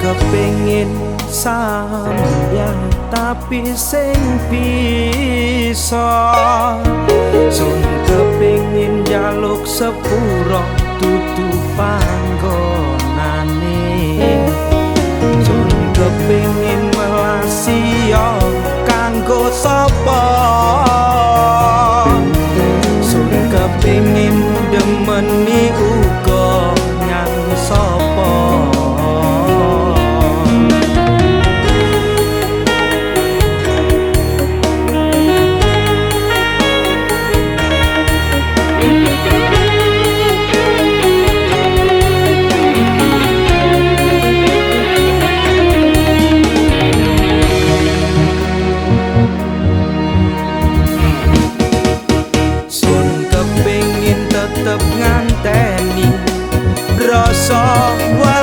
kepingin sampeyan tapi sing bisa. Sun kepingin jaluk sepuro dudu panggonane. Sun kepingin melasio kanggo sapa? saw what